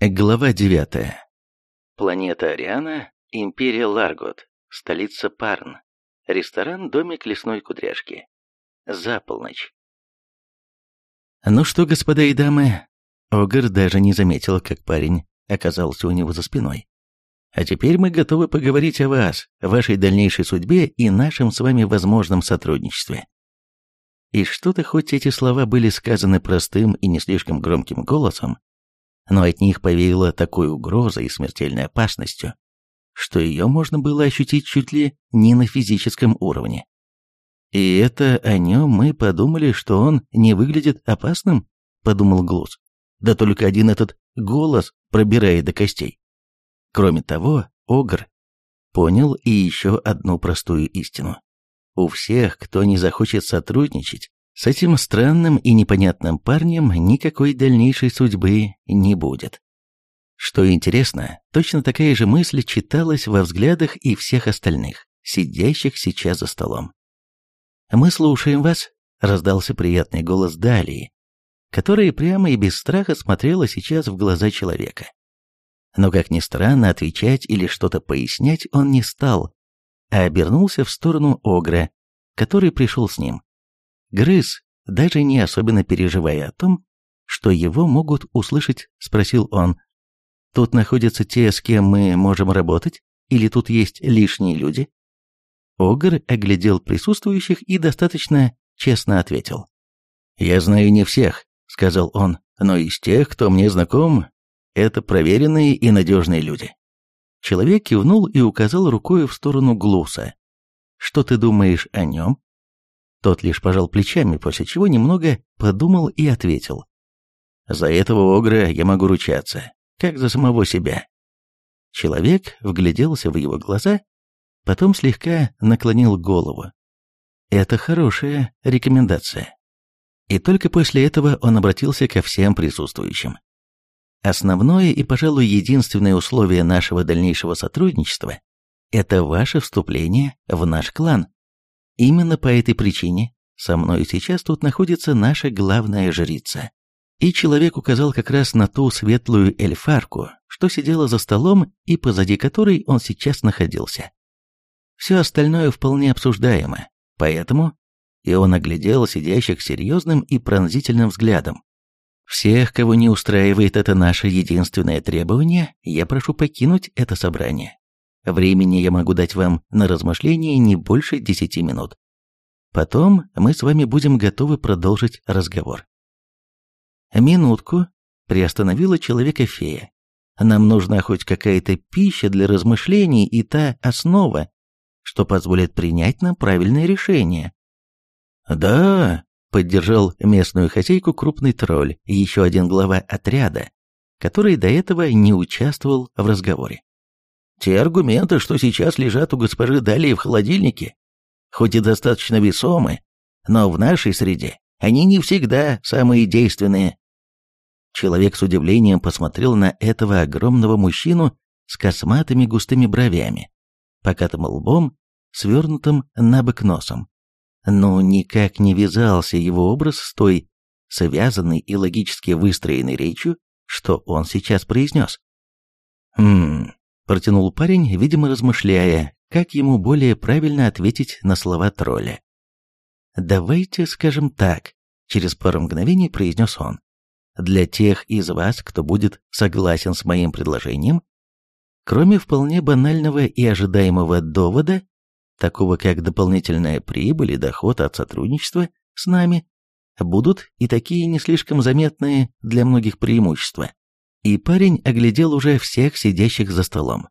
Глава 9. Планета Ариана, Империя Ларгот, столица Парн. Ресторан «Домик лесной кудряшки». За полночь. Ну что, господа и дамы, Огр даже не заметил, как парень оказался у него за спиной. А теперь мы готовы поговорить о вас, вашей дальнейшей судьбе и нашем с вами возможном сотрудничестве. И что-то хоть эти слова были сказаны простым и не слишком громким голосом, но от них повеяло такой угрозой и смертельной опасностью, что ее можно было ощутить чуть ли не на физическом уровне. «И это о нем мы подумали, что он не выглядит опасным?» — подумал Глуз. «Да только один этот голос пробирает до костей». Кроме того, Огр понял и еще одну простую истину. У всех, кто не захочет сотрудничать, с этим странным и непонятным парнем никакой дальнейшей судьбы не будет. Что интересно, точно такая же мысль читалась во взглядах и всех остальных, сидящих сейчас за столом. «Мы слушаем вас», — раздался приятный голос Далии, которая прямо и без страха смотрела сейчас в глаза человека. Но, как ни странно, отвечать или что-то пояснять он не стал, а обернулся в сторону Огра, который пришел с ним. Грыз, даже не особенно переживая о том, что его могут услышать, спросил он. «Тут находятся те, с кем мы можем работать? Или тут есть лишние люди?» Огр оглядел присутствующих и достаточно честно ответил. «Я знаю не всех», — сказал он, — «но из тех, кто мне знаком, это проверенные и надежные люди». Человек кивнул и указал рукой в сторону Глуса. «Что ты думаешь о нем?» Тот лишь пожал плечами, после чего немного подумал и ответил. «За этого огра я могу ручаться, как за самого себя». Человек вгляделся в его глаза, потом слегка наклонил голову. «Это хорошая рекомендация». И только после этого он обратился ко всем присутствующим. Основное и, пожалуй, единственное условие нашего дальнейшего сотрудничества – это ваше вступление в наш клан. Именно по этой причине со мной сейчас тут находится наша главная жрица. И человек указал как раз на ту светлую эльфарку, что сидела за столом и позади которой он сейчас находился. Все остальное вполне обсуждаемо, поэтому и он оглядел сидящих серьезным и пронзительным взглядом. Всех, кого не устраивает это наше единственное требование, я прошу покинуть это собрание. Времени я могу дать вам на размышление не больше десяти минут. Потом мы с вами будем готовы продолжить разговор. Минутку, приостановила человека фея. Нам нужна хоть какая-то пища для размышлений и та основа, что позволит принять нам правильное решение. Да, поддержал местную хозяйку крупный тролль, еще один глава отряда, который до этого не участвовал в разговоре. Те аргументы, что сейчас лежат у госпожи Далии в холодильнике, хоть и достаточно весомы, но в нашей среде они не всегда самые действенные. Человек с удивлением посмотрел на этого огромного мужчину с косматыми густыми бровями, покатым лбом, свернутым на бок носом. Но никак не вязался его образ с той связанной и логически выстроенной речью, что он сейчас произнес. «Хм, Протянул парень, видимо, размышляя, как ему более правильно ответить на слова тролля. «Давайте скажем так», — через пару мгновений произнес он. «Для тех из вас, кто будет согласен с моим предложением, кроме вполне банального и ожидаемого довода, такого как дополнительная прибыль и доход от сотрудничества с нами, будут и такие не слишком заметные для многих преимущества. И парень оглядел уже всех сидящих за столом.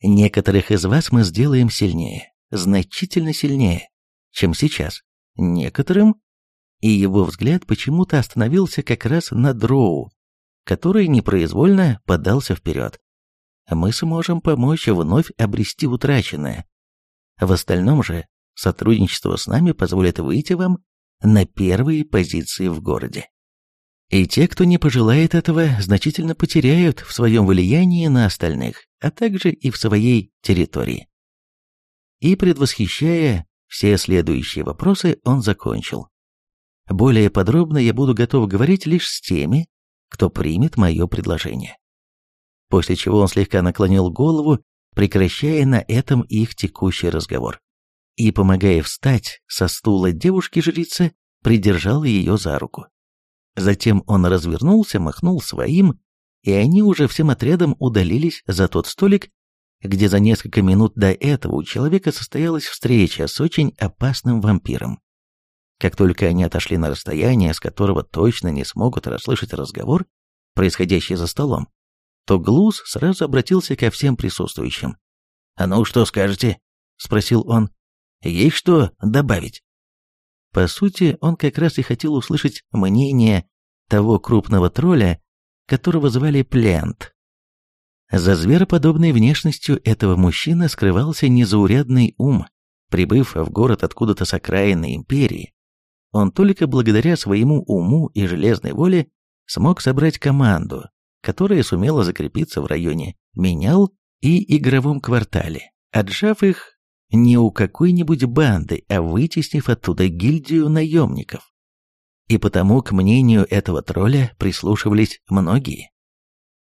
Некоторых из вас мы сделаем сильнее, значительно сильнее, чем сейчас. Некоторым... И его взгляд почему-то остановился как раз на Дроу, который непроизвольно подался вперед. Мы сможем помочь вновь обрести утраченное. В остальном же сотрудничество с нами позволит выйти вам на первые позиции в городе. И те, кто не пожелает этого, значительно потеряют в своем влиянии на остальных, а также и в своей территории. И предвосхищая все следующие вопросы, он закончил. Более подробно я буду готов говорить лишь с теми, кто примет мое предложение. после чего он слегка наклонил голову, прекращая на этом их текущий разговор. И, помогая встать со стула девушки-жрицы, придержал ее за руку. Затем он развернулся, махнул своим, и они уже всем отрядом удалились за тот столик, где за несколько минут до этого у человека состоялась встреча с очень опасным вампиром. Как только они отошли на расстояние, с которого точно не смогут расслышать разговор, происходящий за столом, то Глуз сразу обратился ко всем присутствующим. «А ну, что скажете?» — спросил он. «Есть что добавить?» По сути, он как раз и хотел услышать мнение того крупного тролля, которого звали Плент. За звероподобной внешностью этого мужчины скрывался незаурядный ум. Прибыв в город откуда-то с окраины империи, он только благодаря своему уму и железной воле смог собрать команду, которая сумела закрепиться в районе Менял и игровом квартале, отжав их не у какой-нибудь банды, а вытеснив оттуда гильдию наемников. И потому к мнению этого тролля прислушивались многие.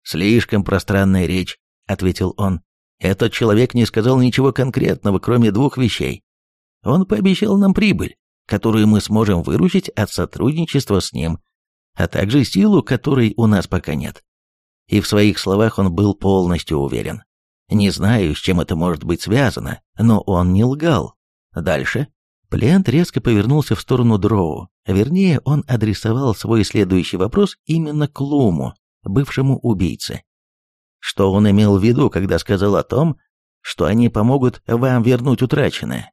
«Слишком пространная речь», — ответил он. «Этот человек не сказал ничего конкретного, кроме двух вещей. Он пообещал нам прибыль, которую мы сможем выручить от сотрудничества с ним, а также силу, которой у нас пока нет. И в своих словах он был полностью уверен. Не знаю, с чем это может быть связано, но он не лгал. Дальше. Плент резко повернулся в сторону Дроу. Вернее, он адресовал свой следующий вопрос именно к Луму, бывшему убийце. Что он имел в виду, когда сказал о том, что они помогут вам вернуть утраченное?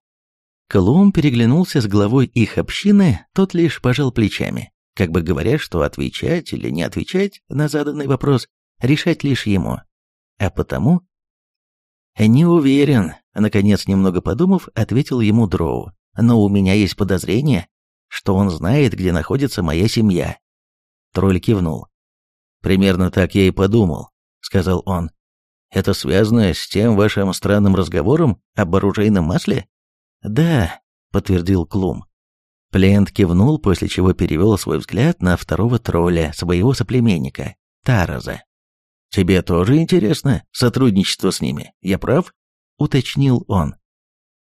Клум переглянулся с главой их общины, тот лишь пожал плечами, как бы говоря, что отвечать или не отвечать на заданный вопрос решать лишь ему. А потому... «Не уверен», — наконец, немного подумав, ответил ему Дроу. «Но у меня есть подозрение, что он знает, где находится моя семья». Тролль кивнул. «Примерно так я и подумал», — сказал он. «Это связано с тем вашим странным разговором об оружейном масле?» «Да», — подтвердил Клум. Плент кивнул, после чего перевел свой взгляд на второго тролля, своего соплеменника, Тараза. «Тебе тоже интересно сотрудничество с ними, я прав?» — уточнил он.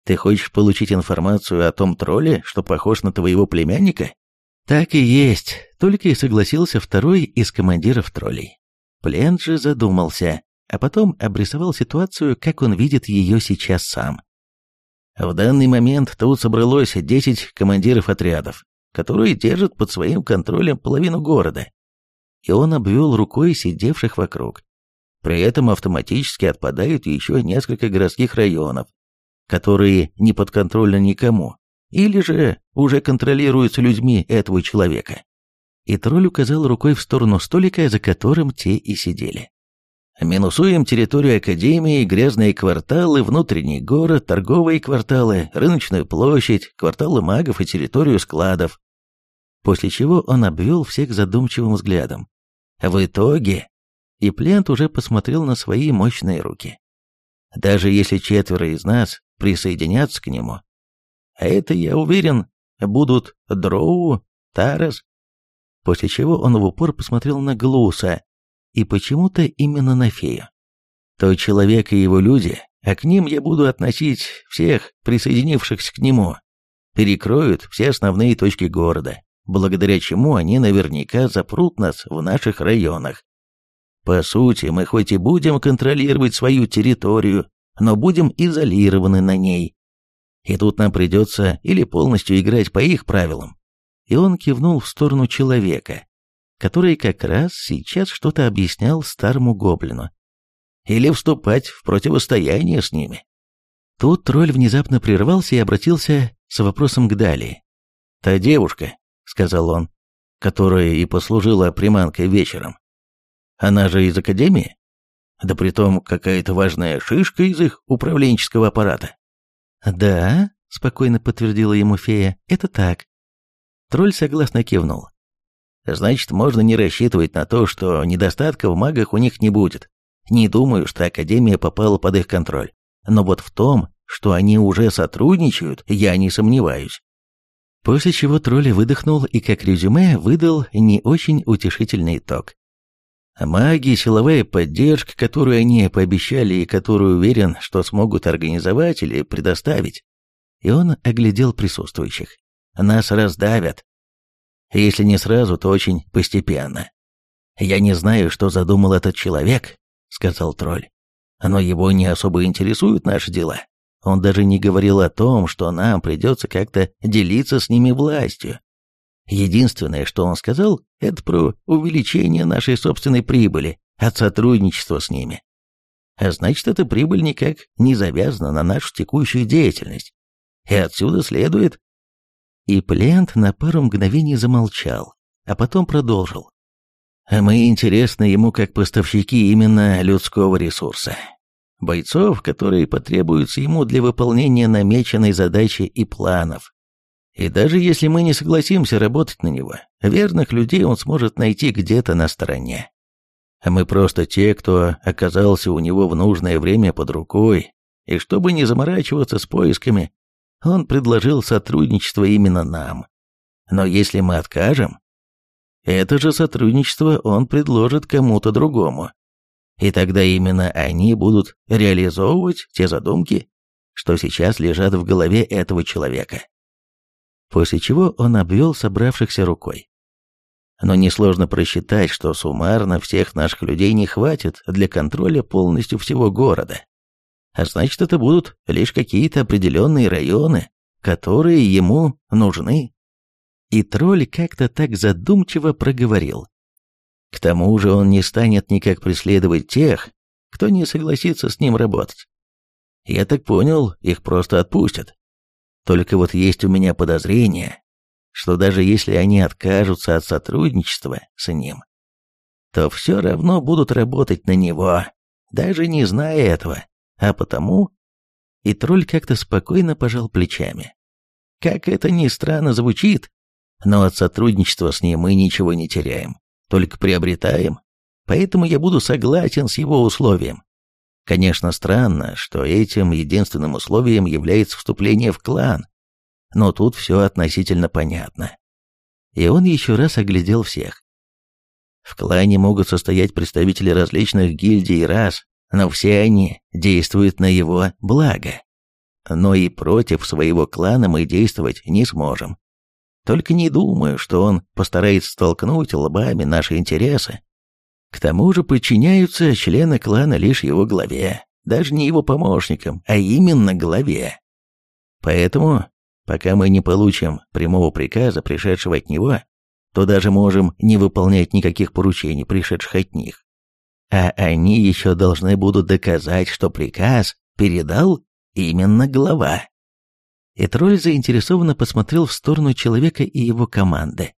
«Ты хочешь получить информацию о том тролле, что похож на твоего племянника?» «Так и есть», — только и согласился второй из командиров троллей. Плент же задумался, а потом обрисовал ситуацию, как он видит ее сейчас сам. В данный момент тут собралось 10 командиров отрядов, которые держат под своим контролем половину города. И он обвел рукой сидевших вокруг. При этом автоматически отпадают еще несколько городских районов, которые не подконтрольны никому, или же уже контролируются людьми этого человека. И тролль указал рукой в сторону столика, за которым те и сидели. Минусуем территорию Академии, грязные кварталы, внутренний город, торговые кварталы, рыночную площадь, кварталы магов и территорию складов. После чего он обвел всех задумчивым взглядом. В итоге... И Плент уже посмотрел на свои мощные руки. Даже если четверо из нас присоединятся к нему, а это, я уверен, будут Дроу, Тарас. После чего он в упор посмотрел на Глуса, и почему-то именно на фею. То человек и его люди, а к ним я буду относить всех присоединившихся к нему, перекроют все основные точки города, благодаря чему они наверняка запрут нас в наших районах. По сути, мы хоть и будем контролировать свою территорию, но будем изолированы на ней. И тут нам придется или полностью играть по их правилам. И он кивнул в сторону человека, который как раз сейчас что-то объяснял старому гоблину. Или вступать в противостояние с ними. Тут тролль внезапно прервался и обратился с вопросом к Далии. «Та девушка», — сказал он, — «которая и послужила приманкой вечером. Она же из Академии? Да притом какая-то важная шишка из их управленческого аппарата». «Да», — спокойно подтвердила ему фея, — «это так». Тролль согласно кивнул. Значит, можно не рассчитывать на то, что недостатка в магах у них не будет. Не думаю, что Академия попала под их контроль. Но вот в том, что они уже сотрудничают, я не сомневаюсь. После чего тролль выдохнул и как резюме выдал не очень утешительный итог. Маги, силовая поддержка, которую они пообещали и которую уверен, что смогут организовать или предоставить. И он оглядел присутствующих. Нас раздавят. Если не сразу, то очень постепенно. «Я не знаю, что задумал этот человек», — сказал тролль. «Но его не особо интересуют наши дела. Он даже не говорил о том, что нам придется как-то делиться с ними властью. Единственное, что он сказал, это про увеличение нашей собственной прибыли от сотрудничества с ними. А значит, эта прибыль никак не завязана на нашу текущую деятельность. И отсюда следует... И Плент на пару мгновений замолчал, а потом продолжил. Мы интересны ему как поставщики именно людского ресурса. Бойцов, которые потребуются ему для выполнения намеченной задачи и планов. И даже если мы не согласимся работать на него, верных людей он сможет найти где-то на стороне. А мы просто те, кто оказался у него в нужное время под рукой, и чтобы не заморачиваться с поисками, он предложил сотрудничество именно нам. Но если мы откажем, это же сотрудничество он предложит кому-то другому. И тогда именно они будут реализовывать те задумки, что сейчас лежат в голове этого человека после чего он обвел собравшихся рукой. Но несложно просчитать, что суммарно всех наших людей не хватит для контроля полностью всего города. А значит, это будут лишь какие-то определенные районы, которые ему нужны. И тролль как-то так задумчиво проговорил. К тому же он не станет никак преследовать тех, кто не согласится с ним работать. Я так понял, их просто отпустят. Только вот есть у меня подозрение, что даже если они откажутся от сотрудничества с ним, то все равно будут работать на него, даже не зная этого, а потому... И тролль как-то спокойно пожал плечами. Как это ни странно звучит, но от сотрудничества с ним мы ничего не теряем, только приобретаем, поэтому я буду согласен с его условием. Конечно, странно, что этим единственным условием является вступление в клан, но тут все относительно понятно. И он еще раз оглядел всех. В клане могут состоять представители различных гильдий и рас, но все они действуют на его благо. Но и против своего клана мы действовать не сможем. Только не думаю, что он постарается столкнуть лбами наши интересы к тому же подчиняются члены клана лишь его главе, даже не его помощникам, а именно главе. Поэтому, пока мы не получим прямого приказа, пришедшего от него, то даже можем не выполнять никаких поручений, пришедших от них. А они еще должны будут доказать, что приказ передал именно глава. И заинтересованно посмотрел в сторону человека и его команды.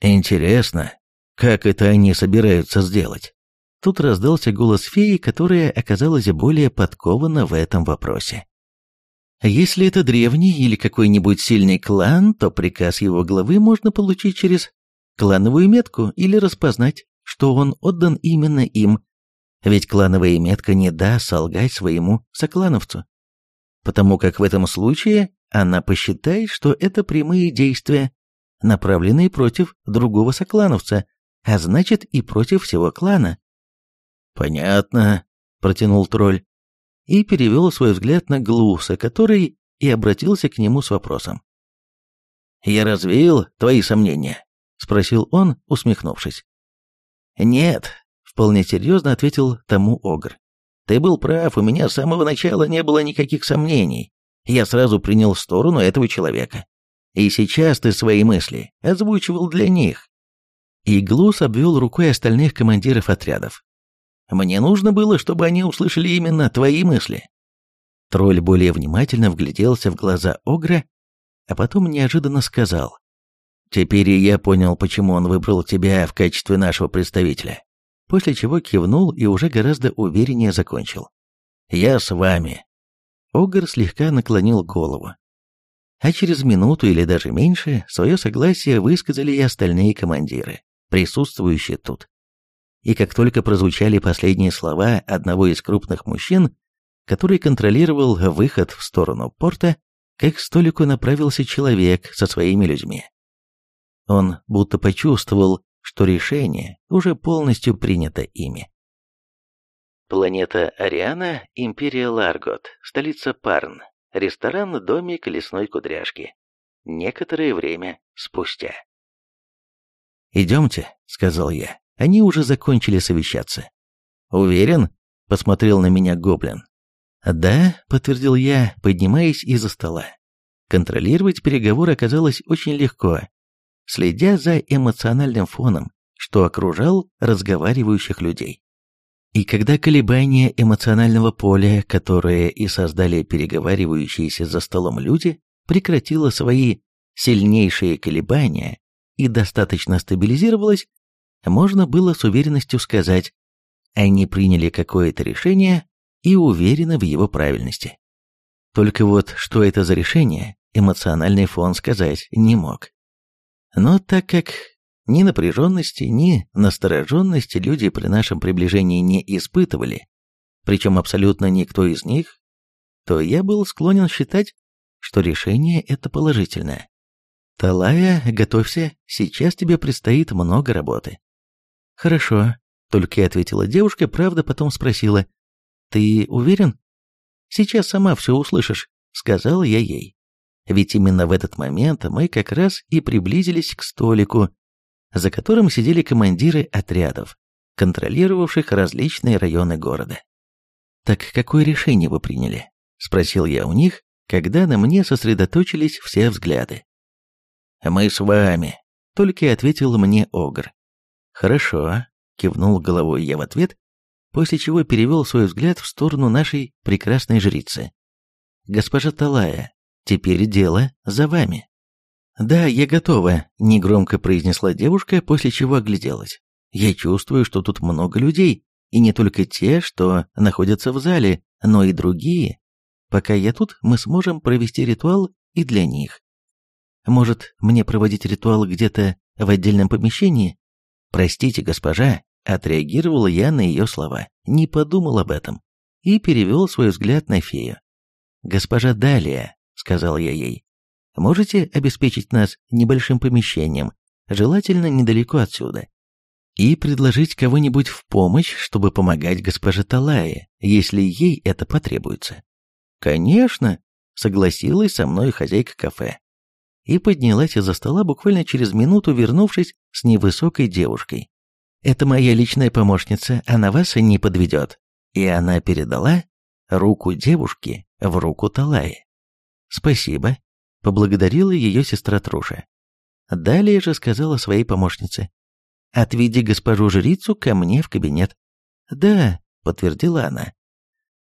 Интересно, как это они собираются сделать? Тут раздался голос феи, которая оказалась более подкована в этом вопросе. Если это древний или какой-нибудь сильный клан, то приказ его главы можно получить через клановую метку или распознать, что он отдан именно им, ведь клановая метка не даст солгать своему соклановцу, потому как в этом случае она посчитает, что это прямые действия, направленные против другого соклановца, а значит и против всего клана. «Понятно», — протянул тролль, и перевел свой взгляд на Глуса, который и обратился к нему с вопросом. «Я развеял твои сомнения?» — спросил он, усмехнувшись. «Нет», — вполне серьезно ответил тому Огр. «Ты был прав, у меня с самого начала не было никаких сомнений. Я сразу принял сторону этого человека. И сейчас ты свои мысли озвучивал для них. И Глус обвел рукой остальных командиров отрядов. «Мне нужно было, чтобы они услышали именно твои мысли». Тролль более внимательно вгляделся в глаза Огра, а потом неожиданно сказал. «Теперь я понял, почему он выбрал тебя в качестве нашего представителя». После чего кивнул и уже гораздо увереннее закончил. «Я с вами». Огр слегка наклонил голову. А через минуту или даже меньше свое согласие высказали и остальные командиры присутствующие тут. И как только прозвучали последние слова одного из крупных мужчин, который контролировал выход в сторону порта, как к столику направился человек со своими людьми. Он будто почувствовал что решение уже полностью принято ими. Планета Ариана, Империя Ларгот, столица Парн, ресторан «Домик лесной кудряшки». Некоторое время спустя. «Идемте», — сказал я. Они уже закончили совещаться. «Уверен?» — посмотрел на меня гоблин. «Да», — подтвердил я, поднимаясь из-за стола. Контролировать переговоры оказалось очень легко, следя за эмоциональным фоном, что окружал разговаривающих людей. И когда колебания эмоционального поля, которые и создали переговаривающиеся за столом люди, прекратило свои сильнейшие колебания и достаточно стабилизировалось, можно было с уверенностью сказать, они приняли какое-то решение и уверены в его правильности. Только вот что это за решение, эмоциональный фон сказать не мог. Но так как ни напряженности, ни настороженности люди при нашем приближении не испытывали, причем абсолютно никто из них, то я был склонен считать, что решение это положительное. «Талая, готовься, сейчас тебе предстоит много работы». «Хорошо», — только и ответила девушка, правда потом спросила, «Ты уверен?» «Сейчас сама все услышишь», — сказал я ей. Ведь именно в этот момент мы как раз и приблизились к столику, за которым сидели командиры отрядов, контролировавших различные районы города. «Так какое решение вы приняли?» – спросил я у них, когда на мне сосредоточились все взгляды. «Мы с вами», – только и ответил мне Огр. «Хорошо», – кивнул головой я в ответ, после чего перевел свой взгляд в сторону нашей прекрасной жрицы. «Госпожа Талая, Теперь дело за вами». «Да, я готова», — негромко произнесла девушка, после чего огляделась. «Я чувствую, что тут много людей, и не только те, что находятся в зале, но и другие. Пока я тут, мы сможем провести ритуал и для них. Может, мне проводить ритуал где-то в отдельном помещении? Простите, госпожа, отреагировал я на ее слова, не подумал об этом и перевел свой взгляд на фею. Госпожа Далия, сказал я ей. «Можете обеспечить нас небольшим помещением, желательно недалеко отсюда, и предложить кого-нибудь в помощь, чтобы помогать госпоже Талае, если ей это потребуется?» «Конечно», — согласилась со мной хозяйка кафе. И поднялась из-за стола, буквально через минуту вернувшись с невысокой девушкой. «Это моя личная помощница, она вас не подведет». И она передала руку девушки в руку Талае. «Спасибо», — поблагодарила ее сестра Труша. Далее же сказала своей помощнице. «Отведи госпожу-жрицу ко мне в кабинет». «Да», — подтвердила она.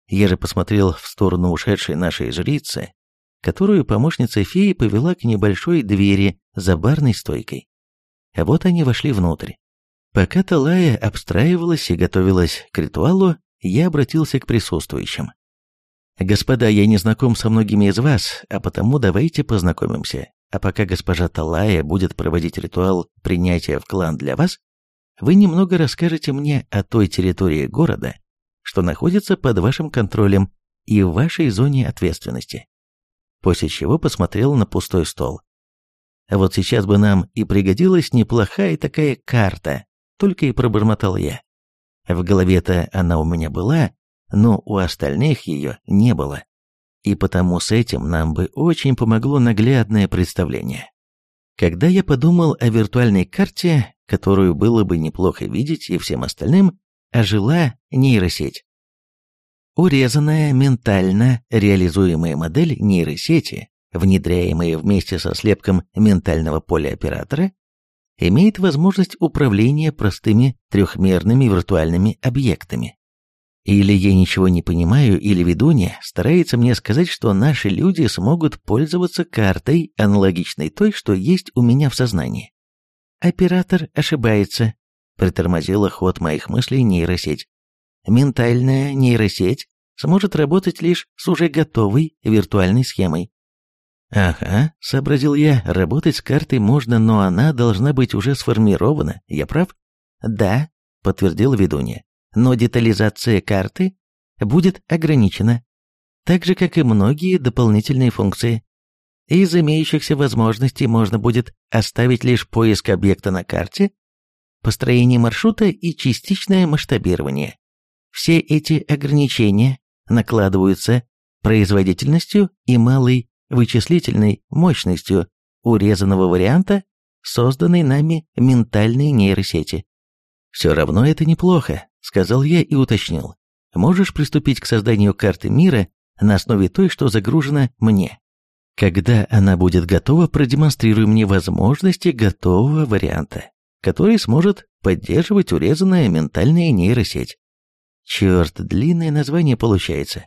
Я же посмотрел в сторону ушедшей нашей жрицы, которую помощница феи повела к небольшой двери за барной стойкой. А вот они вошли внутрь. Пока Талая обстраивалась и готовилась к ритуалу, я обратился к присутствующим. «Господа, я не знаком со многими из вас, а потому давайте познакомимся. А пока госпожа Талая будет проводить ритуал принятия в клан для вас, вы немного расскажете мне о той территории города, что находится под вашим контролем и в вашей зоне ответственности». После чего посмотрел на пустой стол. А вот сейчас бы нам и пригодилась неплохая такая карта, только и пробормотал я. В голове-то она у меня была, но у остальных ее не было. И потому с этим нам бы очень помогло наглядное представление. Когда я подумал о виртуальной карте, которую было бы неплохо видеть и всем остальным, ожила нейросеть. Урезанная ментально реализуемая модель нейросети, внедряемая вместе со слепком ментального поля оператора, имеет возможность управления простыми трехмерными виртуальными объектами. Или я ничего не понимаю, или ведунья старается мне сказать, что наши люди смогут пользоваться картой, аналогичной той, что есть у меня в сознании. Оператор ошибается, притормозила ход моих мыслей нейросеть. Ментальная нейросеть сможет работать лишь с уже готовой виртуальной схемой. «Ага», — сообразил я, — «работать с картой можно, но она должна быть уже сформирована, я прав?» «Да», — подтвердила ведунья но детализация карты будет ограничена, так же, как и многие дополнительные функции. Из имеющихся возможностей можно будет оставить лишь поиск объекта на карте, построение маршрута и частичное масштабирование. Все эти ограничения накладываются производительностью и малой вычислительной мощностью урезанного варианта, созданной нами ментальной нейросети. «Все равно это неплохо», — сказал я и уточнил. «Можешь приступить к созданию карты мира на основе той, что загружена мне. Когда она будет готова, продемонстрируй мне возможности готового варианта, который сможет поддерживать урезанная ментальная нейросеть. Черт, длинное название получается.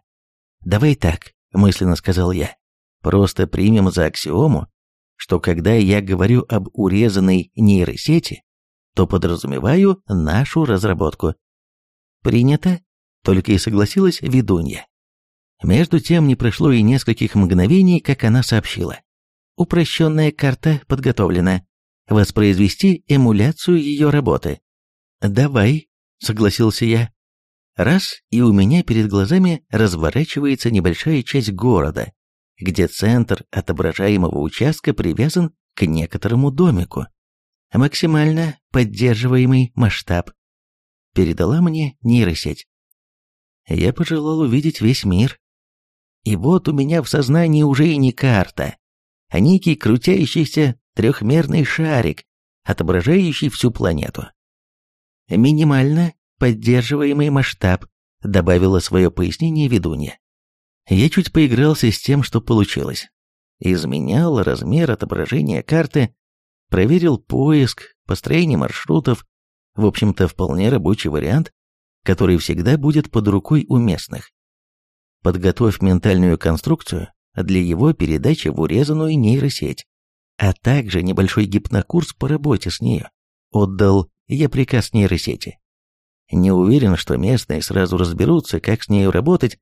Давай так, мысленно сказал я. Просто примем за аксиому, что когда я говорю об урезанной нейросети, то подразумеваю нашу разработку. Принято, только и согласилась ведунья. Между тем не прошло и нескольких мгновений, как она сообщила. Упрощенная карта подготовлена. Воспроизвести эмуляцию ее работы. «Давай», — согласился я. Раз, и у меня перед глазами разворачивается небольшая часть города, где центр отображаемого участка привязан к некоторому домику. Максимально поддерживаемый масштаб. Передала мне нейросеть. Я пожелал увидеть весь мир, и вот у меня в сознании уже и не карта, а некий крутящийся трехмерный шарик, отображающий всю планету. Минимально поддерживаемый масштаб, добавила свое пояснение ведунья. Я чуть поигрался с тем, что получилось. Изменял размер отображения карты, проверил поиск, построение маршрутов, в общем-то вполне рабочий вариант, который всегда будет под рукой у местных. Подготовь ментальную конструкцию для его передачи в урезанную нейросеть, а также небольшой гипнокурс по работе с нею. Отдал я приказ нейросети. Не уверен, что местные сразу разберутся, как с нею работать,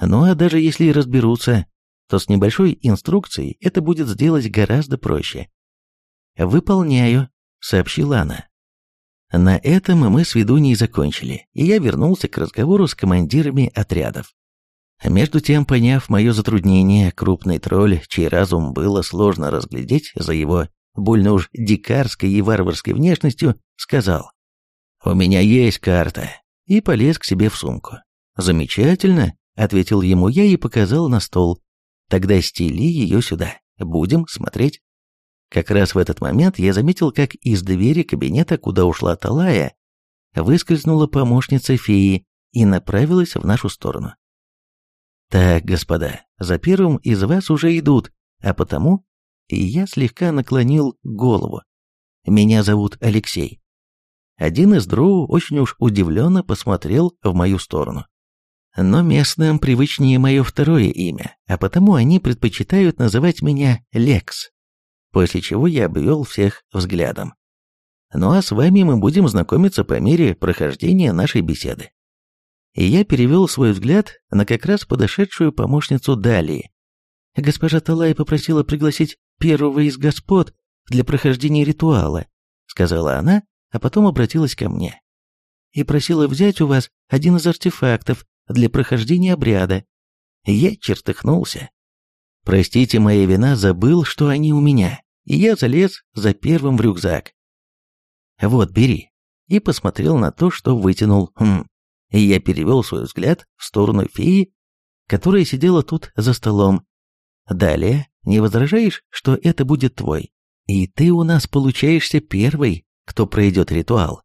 ну а даже если и разберутся, то с небольшой инструкцией это будет сделать гораздо проще. «Выполняю», — сообщила она. На этом мы с ведуней закончили, и я вернулся к разговору с командирами отрядов. Между тем, поняв мое затруднение, крупный тролль, чей разум было сложно разглядеть за его больно уж дикарской и варварской внешностью, сказал «У меня есть карта» и полез к себе в сумку. «Замечательно», — ответил ему я и показал на стол. «Тогда стели ее сюда, будем смотреть». Как раз в этот момент я заметил, как из двери кабинета, куда ушла Талая, выскользнула помощница феи и направилась в нашу сторону. Так, господа, за первым из вас уже идут, а потому и я слегка наклонил голову. Меня зовут Алексей. Один из дроу очень уж удивленно посмотрел в мою сторону. Но местным привычнее мое второе имя, а потому они предпочитают называть меня Лекс. После чего я обвел всех взглядом. Ну а с вами мы будем знакомиться по мере прохождения нашей беседы и я перевел свой взгляд на как раз подошедшую помощницу Далии. Госпожа Талай попросила пригласить первого из господ для прохождения ритуала, сказала она, а потом обратилась ко мне. И просила взять у вас один из артефактов для прохождения обряда. Я чертыхнулся. Простите, моя вина, забыл, что они у меня, и я залез за первым в рюкзак. Вот, бери. И посмотрел на то, что вытянул. Хм, и я перевел свой взгляд в сторону феи, которая сидела тут за столом. Далее, не возражаешь, что это будет твой? И ты у нас получаешься первый, кто пройдет ритуал.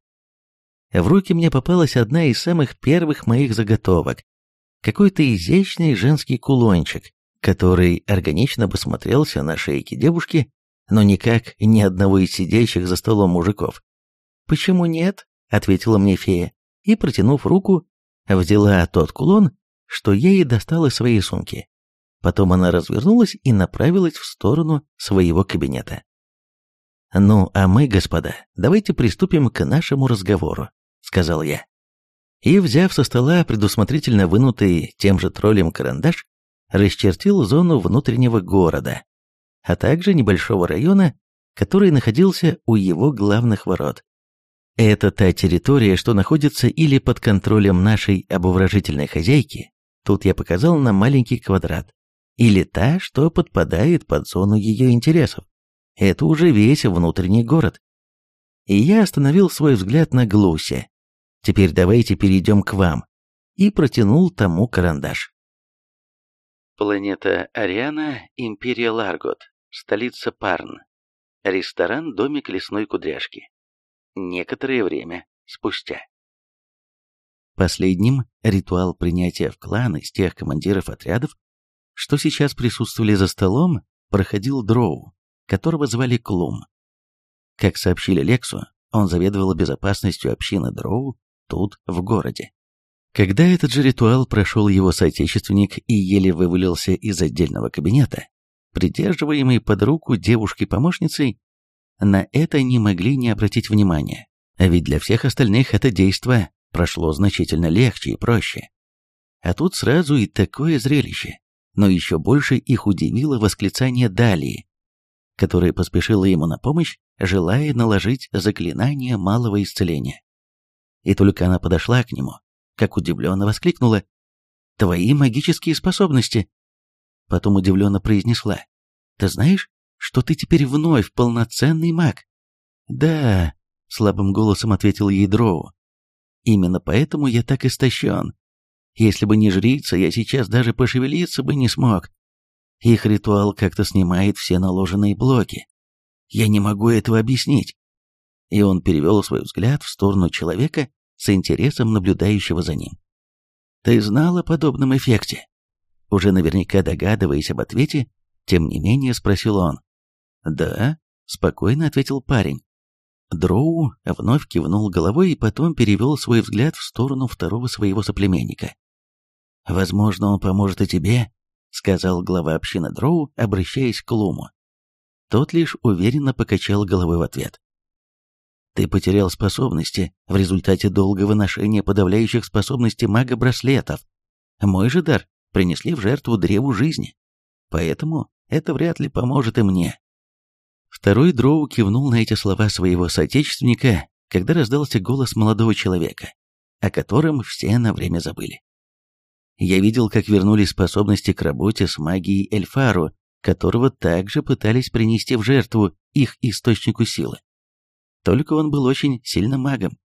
В руки мне попалась одна из самых первых моих заготовок. Какой-то изящный женский кулончик, который органично бы смотрелся на шейке девушки, но никак ни одного из сидящих за столом мужиков. «Почему нет?» — ответила мне фея и, протянув руку, взяла тот кулон, что я ей достал из своей сумки. Потом она развернулась и направилась в сторону своего кабинета. «Ну, а мы, господа, давайте приступим к нашему разговору», — сказал я. И, взяв со стола предусмотрительно вынутый тем же троллем карандаш, расчертил зону внутреннего города, а также небольшого района, который находился у его главных ворот. Это та территория, что находится или под контролем нашей обворожительной хозяйки, тут я показал на маленький квадрат, или та, что подпадает под зону ее интересов. Это уже весь внутренний город. И я остановил свой взгляд на Глусе. Теперь давайте перейдем к вам. И протянул тому карандаш. Планета Ариана, Империя Ларгот, столица Парн. Ресторан «Домик лесной кудряшки». Некоторое время спустя. Последним ритуал принятия в клан из тех командиров отрядов, что сейчас присутствовали за столом, проходил Дроу, которого звали Клум. Как сообщили Лексу, он заведовал безопасностью общины Дроу тут, в городе. Когда этот же ритуал прошел его соотечественник и еле вывалился из отдельного кабинета, придерживаемый под руку девушкой-помощницей, на это не могли не обратить внимания, а ведь для всех остальных это действо прошло значительно легче и проще. А тут сразу и такое зрелище, но еще больше их удивило восклицание Далии, которая поспешила ему на помощь, желая наложить заклинание малого исцеления. И только она подошла к нему, как удивленно воскликнула «Твои магические способности!» Потом удивленно произнесла «Ты знаешь, что ты теперь вновь полноценный маг?» «Да», — слабым голосом ответил ей Дроу. «Именно поэтому я так истощен. Если бы не жрица, я сейчас даже пошевелиться бы не смог. Их ритуал как-то снимает все наложенные блоки. Я не могу этого объяснить». И он перевел свой взгляд в сторону человека, с интересом наблюдающего за ним. «Ты знал о подобном эффекте?» Уже наверняка догадываясь об ответе, тем не менее спросил он. «Да», — спокойно ответил парень. Дроу вновь кивнул головой и потом перевел свой взгляд в сторону второго своего соплеменника. «Возможно, он поможет и тебе», — сказал глава общины Дроу, обращаясь к Луму. Тот лишь уверенно покачал головой в ответ. Ты потерял способности в результате долгого ношения подавляющих способностей мага-браслетов. Мой же дар принесли в жертву древу жизни. Поэтому это вряд ли поможет и мне. Второй дроу кивнул на эти слова своего соотечественника, когда раздался голос молодого человека, о котором все на время забыли. Я видел, как вернулись способности к работе с магией Эльфару, которого также пытались принести в жертву их источнику силы. Только он был очень сильным магом.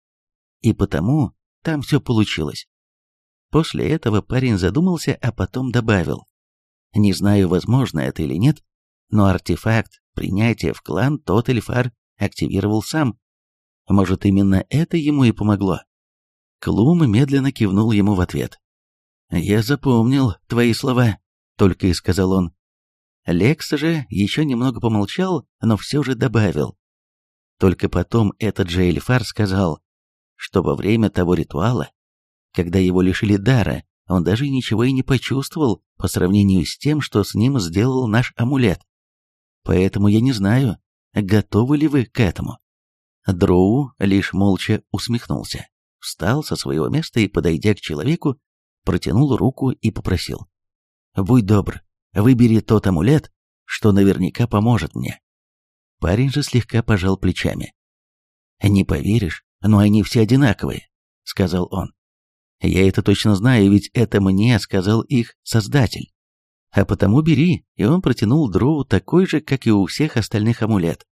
И потому там все получилось. После этого парень задумался, а потом добавил. Не знаю, возможно это или нет, но артефакт принятия в клан тот Эльфар активировал сам. Может, именно это ему и помогло. Клум медленно кивнул ему в ответ. «Я запомнил твои слова», — только и сказал он. Лекс же еще немного помолчал, но все же добавил. Только потом этот же Эльфар сказал, что во время того ритуала, когда его лишили дара, он даже ничего и не почувствовал по сравнению с тем, что с ним сделал наш амулет. Поэтому я не знаю, готовы ли вы к этому. Дроу лишь молча усмехнулся, встал со своего места и, подойдя к человеку, протянул руку и попросил. «Будь добр, выбери тот амулет, что наверняка поможет мне». Парень же слегка пожал плечами. «Не поверишь, но они все одинаковые», — сказал он. «Я это точно знаю, ведь это мне сказал их создатель. А потому бери», и он протянул Дроу такой же, как и у всех остальных амулет.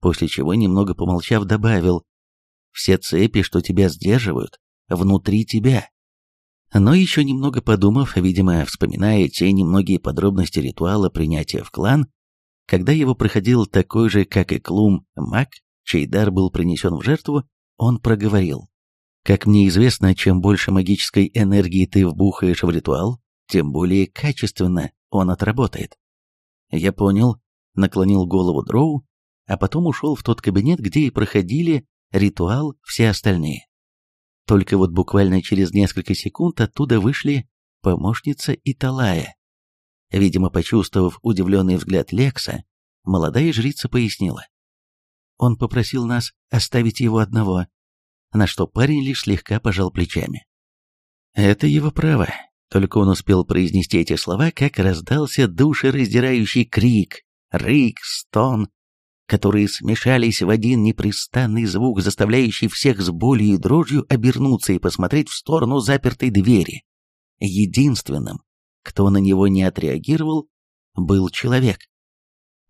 После чего, немного помолчав, добавил, «Все цепи, что тебя сдерживают, внутри тебя». Но еще немного подумав, видимо, вспоминая те немногие подробности ритуала принятия в клан, когда его проходил такой же, как и Клум, маг, чей дар был принесен в жертву, он проговорил. «Как мне известно, чем больше магической энергии ты вбухаешь в ритуал, тем более качественно он отработает». Я понял, наклонил голову Дроу, а потом ушел в тот кабинет, где и проходили ритуал все остальные. Только вот буквально через несколько секунд оттуда вышли помощница и Талая. Видимо, почувствовав удивленный взгляд Лекса, молодая жрица пояснила. Он попросил нас оставить его одного, на что парень лишь слегка пожал плечами. Это его право. Только он успел произнести эти слова, как раздался душераздирающий крик, рык, стон, которые смешались в один непрестанный звук, заставляющий всех с болью и дрожью обернуться и посмотреть в сторону запертой двери. Единственным, кто на него не отреагировал, был человек.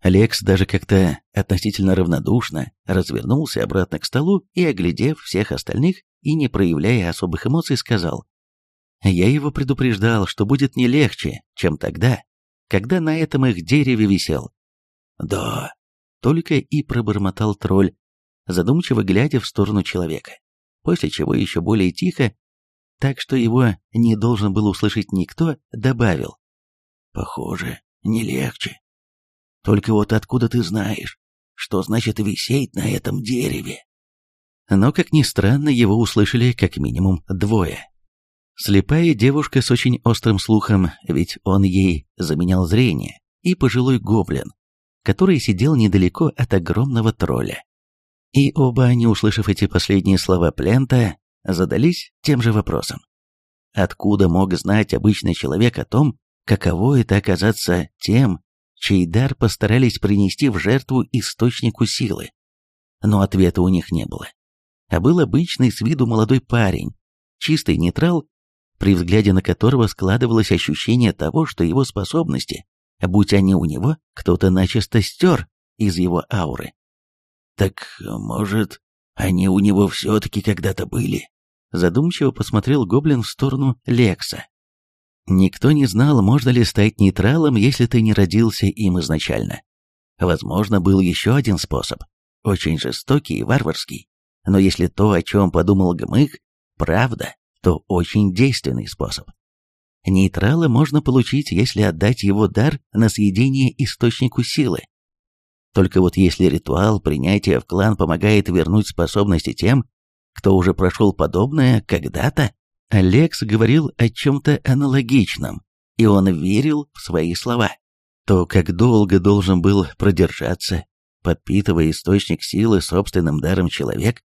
Лекс даже как-то относительно равнодушно развернулся обратно к столу и, оглядев всех остальных и не проявляя особых эмоций, сказал, «Я его предупреждал, что будет не легче, чем тогда, когда на этом их дереве висел». «Да», — только и пробормотал тролль, задумчиво глядя в сторону человека, после чего еще более тихо, так что его не должен был услышать никто, добавил, «Похоже, не легче». Только вот откуда ты знаешь, что значит висеть на этом дереве?» Но, как ни странно, его услышали как минимум двое. Слепая девушка с очень острым слухом, ведь он ей заменял зрение, и пожилой гоблин, который сидел недалеко от огромного тролля. И оба они, услышав эти последние слова Плента, задались тем же вопросом. Откуда мог знать обычный человек о том, каково это оказаться тем, чей дар постарались принести в жертву источнику силы. Но ответа у них не было. А был обычный с виду молодой парень, чистый нейтрал, при взгляде на которого складывалось ощущение того, что его способности, будь они у него, кто-то начисто стер из его ауры. «Так, может, они у него все-таки когда-то были?» Задумчиво посмотрел гоблин в сторону Лекса. Никто не знал, можно ли стать нейтралом, если ты не родился им изначально. Возможно, был еще один способ, очень жестокий и варварский. Но если то, о чем подумал Гмык, правда, то очень действенный способ. Нейтрала можно получить, если отдать его дар на съедение источнику силы. Только вот если ритуал принятия в клан помогает вернуть способности тем, кто уже прошел подобное когда-то, Алекс говорил о чем-то аналогичном, и он верил в свои слова. То, как долго должен был продержаться, подпитывая источник силы собственным даром человек,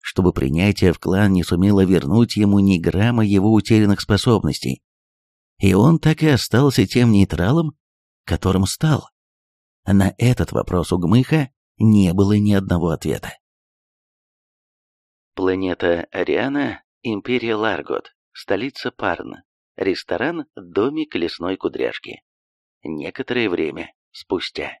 чтобы принятие в клан не сумело вернуть ему ни грамма его утерянных способностей. И он так и остался тем нейтралом, которым стал. На этот вопрос у Гмыха не было ни одного ответа. Планета Ариана Империя Ларгот, столица Парн, ресторан «Домик лесной кудряшки». Некоторое время спустя.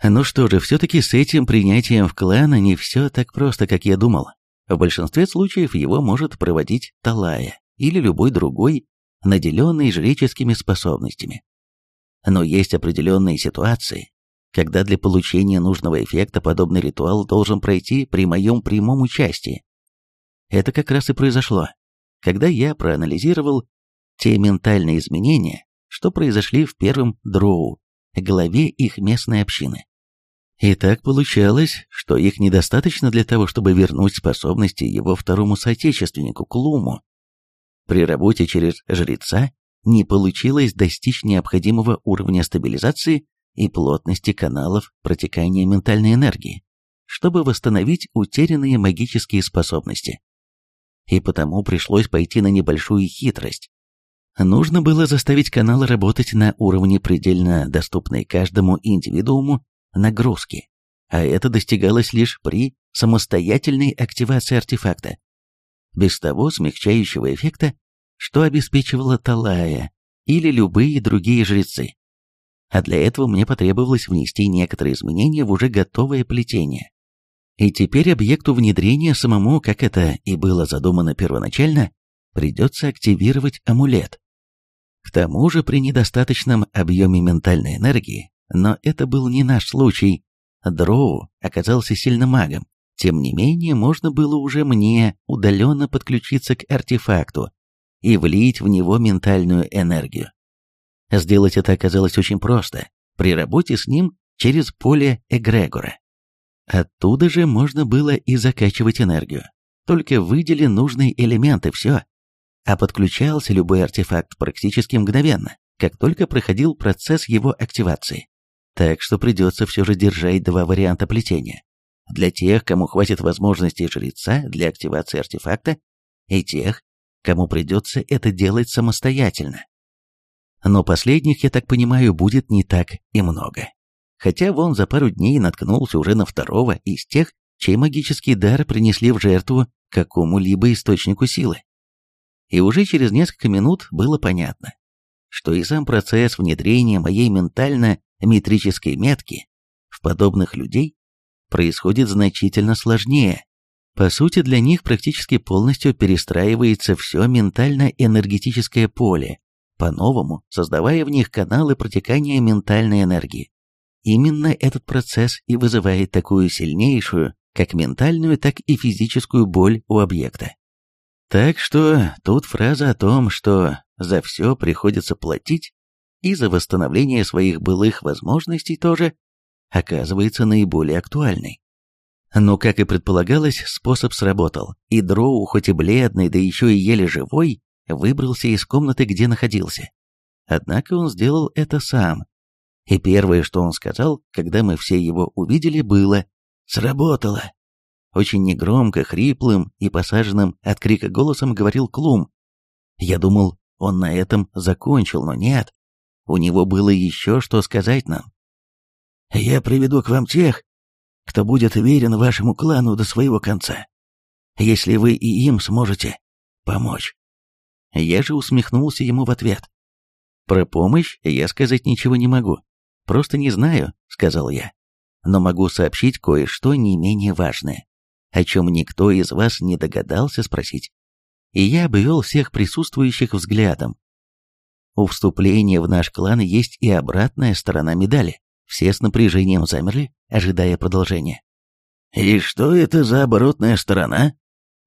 Ну что же, все-таки с этим принятием в клан не все так просто, как я думал. В большинстве случаев его может проводить Талая или любой другой, наделенный жреческими способностями. Но есть определенные ситуации, когда для получения нужного эффекта подобный ритуал должен пройти при моем прямом участии. Это как раз и произошло, когда я проанализировал те ментальные изменения, что произошли в первом дроу, главе их местной общины. И так получалось, что их недостаточно для того, чтобы вернуть способности его второму соотечественнику, Клуму. При работе через жреца не получилось достичь необходимого уровня стабилизации и плотности каналов протекания ментальной энергии, чтобы восстановить утерянные магические способности и потому пришлось пойти на небольшую хитрость. Нужно было заставить канал работать на уровне предельно доступной каждому индивидууму нагрузки, а это достигалось лишь при самостоятельной активации артефакта. Без того смягчающего эффекта, что обеспечивала Талая или любые другие жрецы. А для этого мне потребовалось внести некоторые изменения в уже готовое плетение. И теперь объекту внедрения самому, как это и было задумано первоначально, придется активировать амулет. К тому же при недостаточном объеме ментальной энергии, но это был не наш случай, Дроу оказался сильным магом, тем не менее можно было уже мне удаленно подключиться к артефакту и влить в него ментальную энергию. Сделать это оказалось очень просто, при работе с ним через поле эгрегора. Оттуда же можно было и закачивать энергию. Только выдели нужные элементы, все. А подключался любой артефакт практически мгновенно, как только проходил процесс его активации. Так что придется все же держать два варианта плетения. Для тех, кому хватит возможности жреца для активации артефакта, и тех, кому придется это делать самостоятельно. Но последних, я так понимаю, будет не так и много хотя вон за пару дней наткнулся уже на второго из тех, чей магический дар принесли в жертву какому-либо источнику силы. И уже через несколько минут было понятно, что и сам процесс внедрения моей ментально метрической метки в подобных людей происходит значительно сложнее. По сути, для них практически полностью перестраивается все ментально-энергетическое поле, по-новому создавая в них каналы протекания ментальной энергии. Именно этот процесс и вызывает такую сильнейшую, как ментальную, так и физическую боль у объекта. Так что тут фраза о том, что за все приходится платить, и за восстановление своих былых возможностей тоже, оказывается наиболее актуальной. Но, как и предполагалось, способ сработал, и Дроу, хоть и бледный, да еще и еле живой, выбрался из комнаты, где находился. Однако он сделал это сам. И первое, что он сказал, когда мы все его увидели, было «Сработало!». Очень негромко, хриплым и посаженным от крика голосом говорил Клум. Я думал, он на этом закончил, но нет. У него было еще что сказать нам. «Я приведу к вам тех, кто будет верен вашему клану до своего конца, если вы и им сможете помочь». Я же усмехнулся ему в ответ. «Про помощь я сказать ничего не могу. Просто не знаю», — сказал я. «Но могу сообщить кое-что не менее важное, о чем никто из вас не догадался спросить». И я обвел всех присутствующих взглядом. У вступления в наш клан есть и обратная сторона медали. Все с напряжением замерли, ожидая продолжения. «И что это за оборотная сторона?»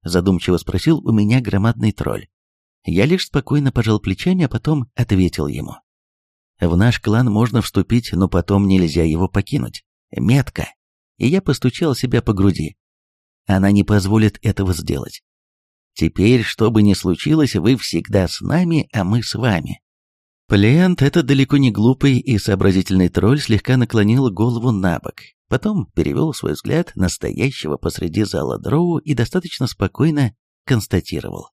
Задумчиво спросил у меня громадный тролль. Я лишь спокойно пожал плечами, а потом ответил ему. В наш клан можно вступить, но потом нельзя его покинуть. Метка. И я постучал себя по груди. Она не позволит этого сделать. Теперь, что бы ни случилось, вы всегда с нами, а мы с вами. Плеянт, этот далеко не глупый и сообразительный тролль, слегка наклонил голову на бок, потом перевел свой взгляд на стоящего посреди зала дроу и достаточно спокойно констатировал.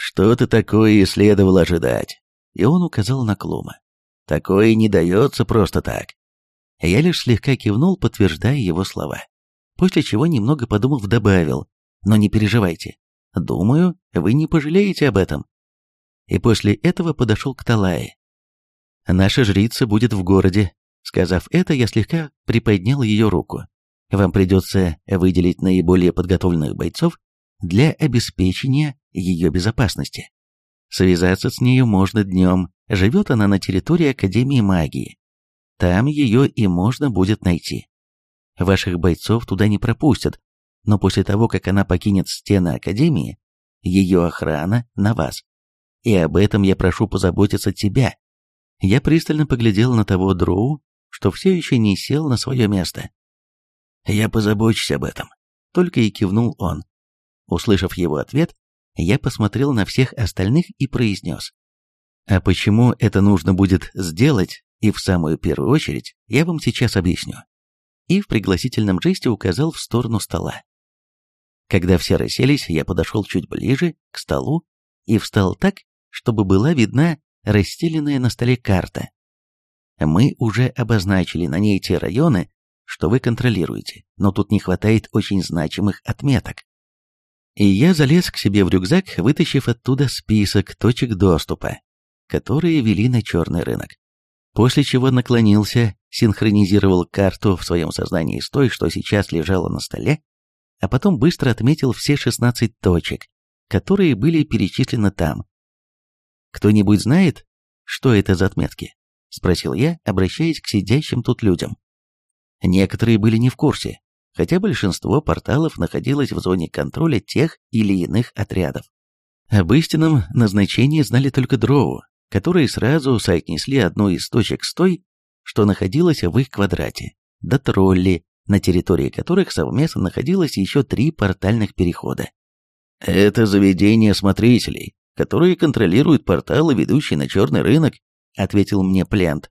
«Что-то такое и следовало ожидать», и он указал на Клума. «Такое не дается просто так». Я лишь слегка кивнул, подтверждая его слова, после чего, немного подумав, добавил, «Но не переживайте, думаю, вы не пожалеете об этом» и после этого подошел к Талае. «Наша жрица будет в городе». Сказав это, я слегка приподнял ее руку. «Вам придется выделить наиболее подготовленных бойцов для обеспечения ее безопасности. Связаться с нею можно днем, живет она на территории Академии магии. Там ее и можно будет найти. Ваших бойцов туда не пропустят, но после того, как она покинет стены Академии, ее охрана на вас и об этом я прошу позаботиться тебя». Я пристально поглядел на того Дроу, что все еще не сел на свое место. «Я позабочусь об этом», — только и кивнул он. Услышав его ответ, я посмотрел на всех остальных и произнес. «А почему это нужно будет сделать, и в самую первую очередь, я вам сейчас объясню». И в пригласительном жесте указал в сторону стола. Когда все расселись, я подошел чуть ближе к столу и встал так, чтобы была видна расстеленная на столе карта. Мы уже обозначили на ней те районы, что вы контролируете, но тут не хватает очень значимых отметок. И я залез к себе в рюкзак, вытащив оттуда список точек доступа, которые вели на черный рынок. После чего наклонился, синхронизировал карту в своем сознании с той, что сейчас лежала на столе, а потом быстро отметил все 16 точек, которые были перечислены там, «Кто-нибудь знает, что это за отметки?» — спросил я, обращаясь к сидящим тут людям. Некоторые были не в курсе, хотя большинство порталов находилось в зоне контроля тех или иных отрядов. Об истинном назначении знали только дроу, которые сразу соотнесли одну из точек с той, что находилась в их квадрате, до тролли, на территории которых совместно находилось еще три портальных перехода. «Это заведение смотрителей», которые контролируют порталы, ведущие на черный рынок», — ответил мне Плент.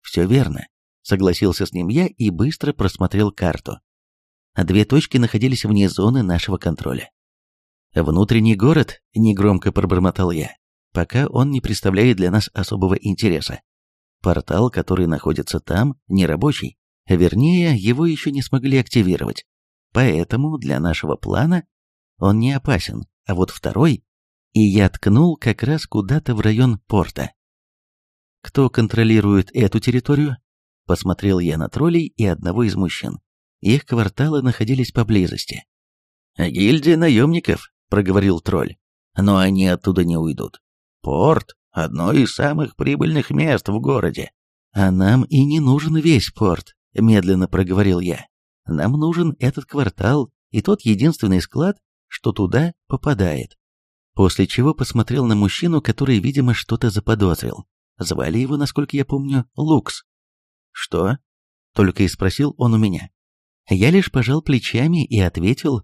«Все верно», — согласился с ним я и быстро просмотрел карту. Две точки находились вне зоны нашего контроля. «Внутренний город», — негромко пробормотал я, пока он не представляет для нас особого интереса. Портал, который находится там, не рабочий. Вернее, его еще не смогли активировать. Поэтому для нашего плана он не опасен, а вот второй и я ткнул как раз куда-то в район порта. Кто контролирует эту территорию? Посмотрел я на троллей и одного из мужчин. Их кварталы находились поблизости. «Гильдия наемников», — проговорил тролль. «Но они оттуда не уйдут. Порт — одно из самых прибыльных мест в городе. А нам и не нужен весь порт», — медленно проговорил я. «Нам нужен этот квартал и тот единственный склад, что туда попадает». После чего посмотрел на мужчину, который, видимо, что-то заподозрил. Звали его, насколько я помню, Лукс. «Что?» — только и спросил он у меня. Я лишь пожал плечами и ответил,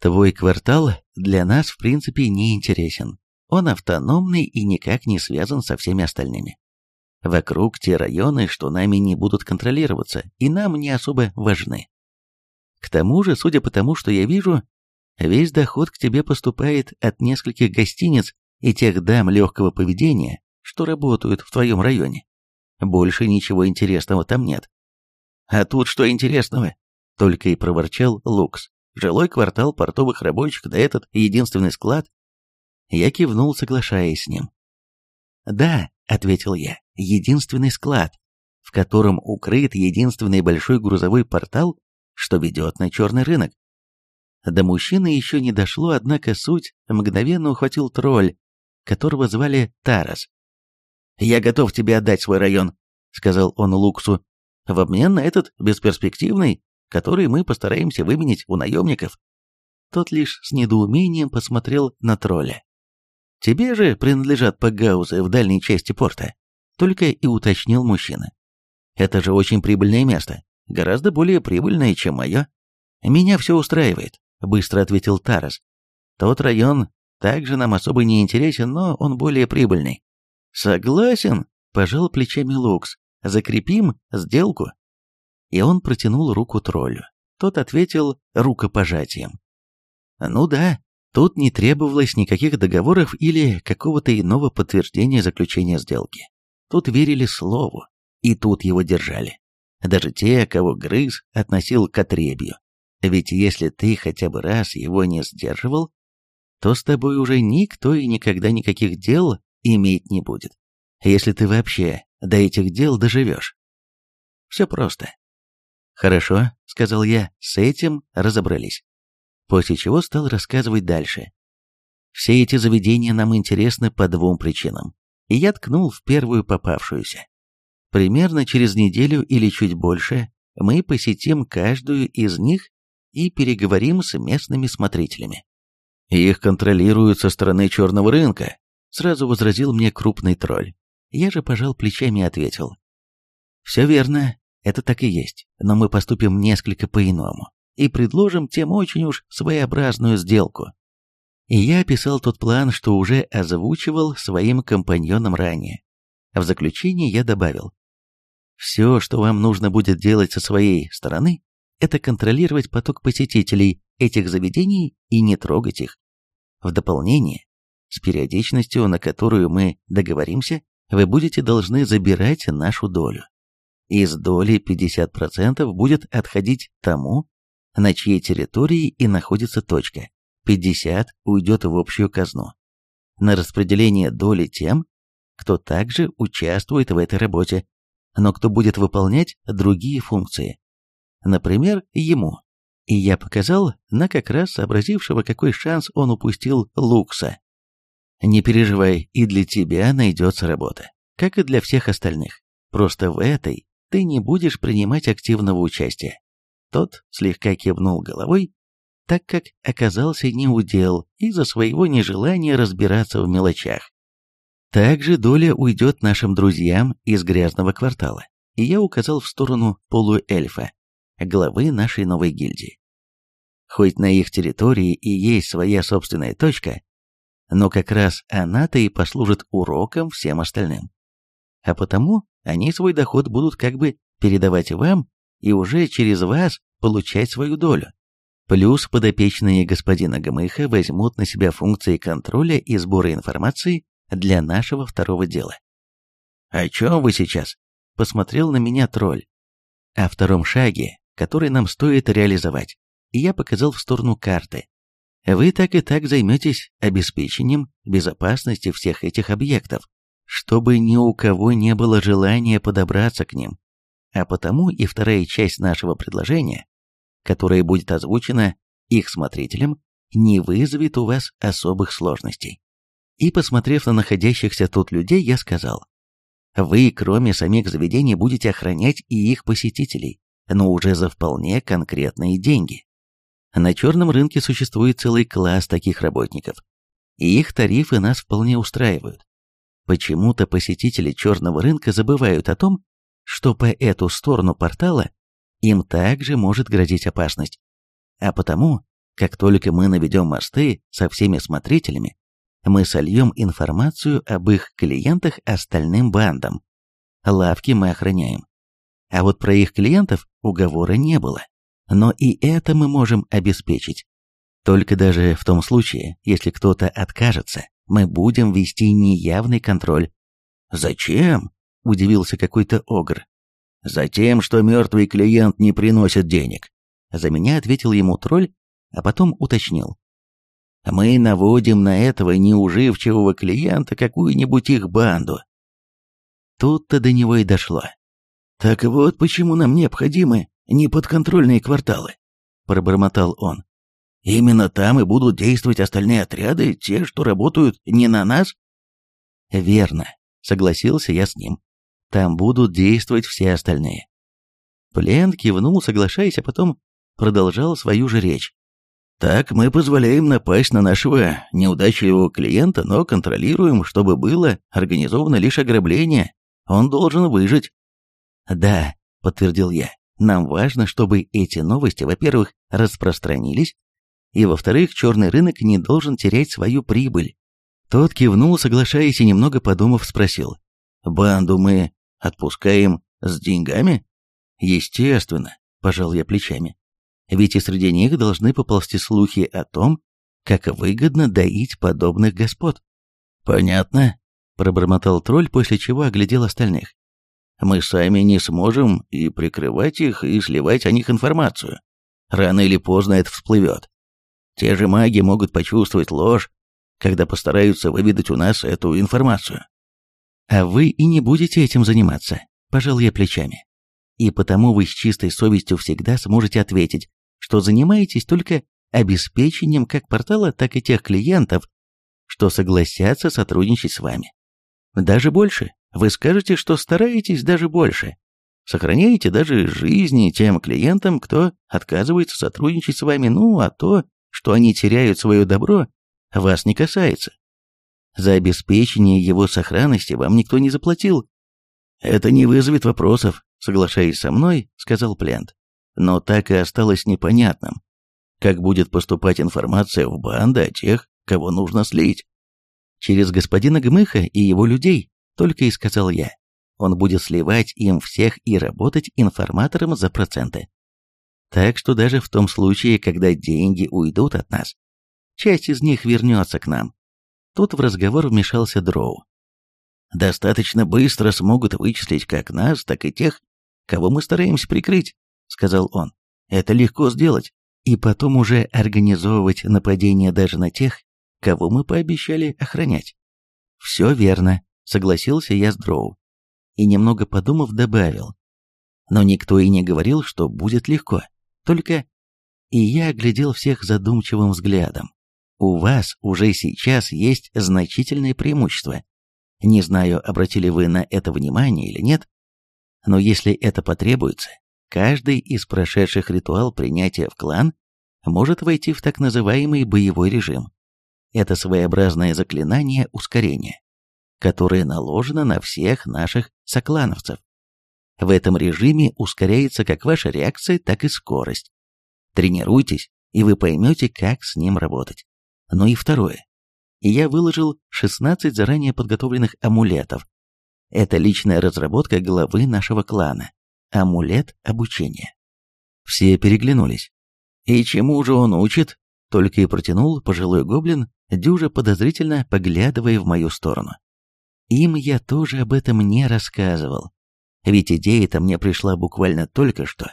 «Твой квартал для нас в принципе не интересен. Он автономный и никак не связан со всеми остальными. Вокруг те районы, что нами не будут контролироваться, и нам не особо важны. К тому же, судя по тому, что я вижу, весь доход к тебе поступает от нескольких гостиниц и тех дам легкого поведения, что работают в твоем районе. Больше ничего интересного там нет. А тут что интересного? Только и проворчал Лукс. Жилой квартал портовых рабочих, да этот единственный склад. Я кивнул, соглашаясь с ним. «Да», — ответил я, — «единственный склад, в котором укрыт единственный большой грузовой портал, что ведет на черный рынок». До мужчины еще не дошло, однако суть мгновенно ухватил тролль, которого звали Тарас. «Я готов тебе отдать свой район», — сказал он Луксу, «в обмен на этот бесперспективный, который мы постараемся выменить у наемников». Тот лишь с недоумением посмотрел на тролля. «Тебе же принадлежат пагаузы в дальней части порта», — только и уточнил мужчина. «Это же очень прибыльное место, гораздо более прибыльное, чем мое». «Меня все устраивает», — быстро ответил Тарас. «Тот район также нам особо не интересен, но он более прибыльный. «Согласен», — пожал плечами Лукс. «Закрепим сделку». И он протянул руку троллю. Тот ответил рукопожатием. «Ну да, тут не требовалось никаких договоров или какого-то иного подтверждения заключения сделки. Тут верили слову, и тут его держали. Даже те, кого грыз, относил к отребью. Ведь если ты хотя бы раз его не сдерживал, то с тобой уже никто и никогда никаких дел иметь не будет, если ты вообще до этих дел доживешь. Все просто. Хорошо, сказал я, с этим разобрались. После чего стал рассказывать дальше. Все эти заведения нам интересны по двум причинам. И я ткнул в первую попавшуюся. Примерно через неделю или чуть больше мы посетим каждую из них и переговорим с местными смотрителями. Их контролируют со стороны черного рынка, Сразу возразил мне крупный тролль. Я же пожал плечами и ответил. «Все верно, это так и есть, но мы поступим несколько по-иному и предложим тем очень уж своеобразную сделку». И я описал тот план, что уже озвучивал своим компаньонам ранее. В заключение я добавил. «Все, что вам нужно будет делать со своей стороны, это контролировать поток посетителей этих заведений и не трогать их. В дополнение, с периодичностью, на которую мы договоримся, вы будете должны забирать нашу долю. Из доли 50% будет отходить тому, на чьей территории и находится точка. 50 уйдет в общую казну. На распределение доли тем, кто также участвует в этой работе, но кто будет выполнять другие функции. Например, ему. И я показал на как раз сообразившего, какой шанс он упустил Лукса. Не переживай, и для тебя найдется работа, как и для всех остальных. Просто в этой ты не будешь принимать активного участия. Тот слегка кивнул головой, так как оказался неудел из-за своего нежелания разбираться в мелочах. Также доля уйдет нашим друзьям из грязного квартала, и я указал в сторону полуэльфа, главы нашей новой гильдии. Хоть на их территории и есть своя собственная точка, но как раз она-то и послужит уроком всем остальным. А потому они свой доход будут как бы передавать вам и уже через вас получать свою долю. Плюс подопечные господина Гамыха возьмут на себя функции контроля и сбора информации для нашего второго дела. «О чем вы сейчас?» – посмотрел на меня тролль. «О втором шаге, который нам стоит реализовать». И я показал в сторону карты, вы так и так займетесь обеспечением безопасности всех этих объектов, чтобы ни у кого не было желания подобраться к ним. а потому и вторая часть нашего предложения, которая будет озвучена их смотрителем, не вызовет у вас особых сложностей. И, посмотрев на находящихся тут людей, я сказал, вы, кроме самих заведений, будете охранять и их посетителей, но уже за вполне конкретные деньги. На черном рынке существует целый класс таких работников, и их тарифы нас вполне устраивают. Почему-то посетители черного рынка забывают о том, что по эту сторону портала им также может грозить опасность. А потому, как только мы наведем мосты со всеми смотрителями, мы сольем информацию об их клиентах остальным бандам. Лавки мы охраняем. А вот про их клиентов уговора не было. Но и это мы можем обеспечить. Только даже в том случае, если кто-то откажется, мы будем вести неявный контроль. «Зачем?» – удивился какой-то огр. «Затем, что мертвый клиент не приносит денег». За меня ответил ему тролль, а потом уточнил. «Мы наводим на этого неуживчивого клиента какую-нибудь их банду». Тут-то до него и дошло. «Так вот почему нам необходимы неподконтрольные кварталы», – пробормотал он. Именно там и будут действовать остальные отряды, те, что работают не на нас? Верно, согласился я с ним. Там будут действовать все остальные. Плен кивнул, соглашаясь, а потом продолжал свою же речь. Так мы позволяем напасть на нашего неудачливого клиента, но контролируем, чтобы было организовано лишь ограбление. Он должен выжить. Да, подтвердил я. Нам важно, чтобы эти новости, во-первых, распространились, и, во-вторых, черный рынок не должен терять свою прибыль. Тот кивнул, соглашаясь, и немного подумав, спросил. «Банду мы отпускаем с деньгами?» «Естественно», – пожал я плечами. «Ведь и среди них должны поползти слухи о том, как выгодно доить подобных господ». «Понятно», – пробормотал тролль, после чего оглядел остальных. «Мы сами не сможем и прикрывать их, и сливать о них информацию. Рано или поздно это всплывет. Те же маги могут почувствовать ложь, когда постараются выведать у нас эту информацию. А вы и не будете этим заниматься, пожал я плечами. И потому вы с чистой совестью всегда сможете ответить, что занимаетесь только обеспечением как портала, так и тех клиентов, что согласятся сотрудничать с вами. Даже больше. Вы скажете, что стараетесь даже больше. Сохраняете даже жизни тем клиентам, кто отказывается сотрудничать с вами, ну, а то что они теряют свое добро, вас не касается. За обеспечение его сохранности вам никто не заплатил. Это не вызовет вопросов, соглашаясь со мной, сказал Плент. Но так и осталось непонятным, как будет поступать информация в банды о тех, кого нужно слить. Через господина Гмыха и его людей, только и сказал я. Он будет сливать им всех и работать информатором за проценты. Так что даже в том случае, когда деньги уйдут от нас, часть из них вернется к нам. Тут в разговор вмешался Дроу. «Достаточно быстро смогут вычислить как нас, так и тех, кого мы стараемся прикрыть», — сказал он. «Это легко сделать, и потом уже организовывать нападение даже на тех, кого мы пообещали охранять». «Все верно», — согласился я с Дроу. И немного подумав, добавил. «Но никто и не говорил, что будет легко. Только и я оглядел всех задумчивым взглядом. У вас уже сейчас есть значительное преимущество. Не знаю, обратили вы на это внимание или нет, но если это потребуется, каждый из прошедших ритуал принятия в клан может войти в так называемый боевой режим. Это своеобразное заклинание ускорения, которое наложено на всех наших соклановцев. В этом режиме ускоряется как ваша реакция, так и скорость. Тренируйтесь, и вы поймете, как с ним работать. Ну и второе. Я выложил 16 заранее подготовленных амулетов. Это личная разработка главы нашего клана. Амулет обучения. Все переглянулись. «И чему же он учит?» Только и протянул пожилой гоблин, дюжа подозрительно поглядывая в мою сторону. Им я тоже об этом не рассказывал, ведь идея-то мне пришла буквально только что,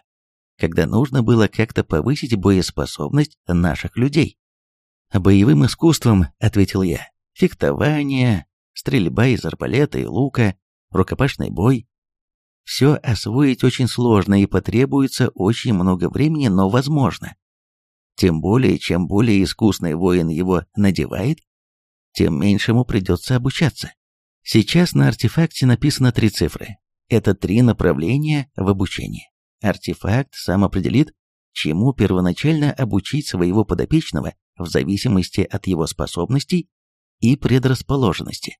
когда нужно было как-то повысить боеспособность наших людей. «Боевым искусством», — ответил я, — «фехтование, стрельба из арбалета и лука, рукопашный бой. Все освоить очень сложно и потребуется очень много времени, но возможно. Тем более, чем более искусный воин его надевает, тем меньше ему придется обучаться. Сейчас на артефакте написано три цифры. Это три направления в обучении. Артефакт сам определит, чему первоначально обучить своего подопечного в зависимости от его способностей и предрасположенности.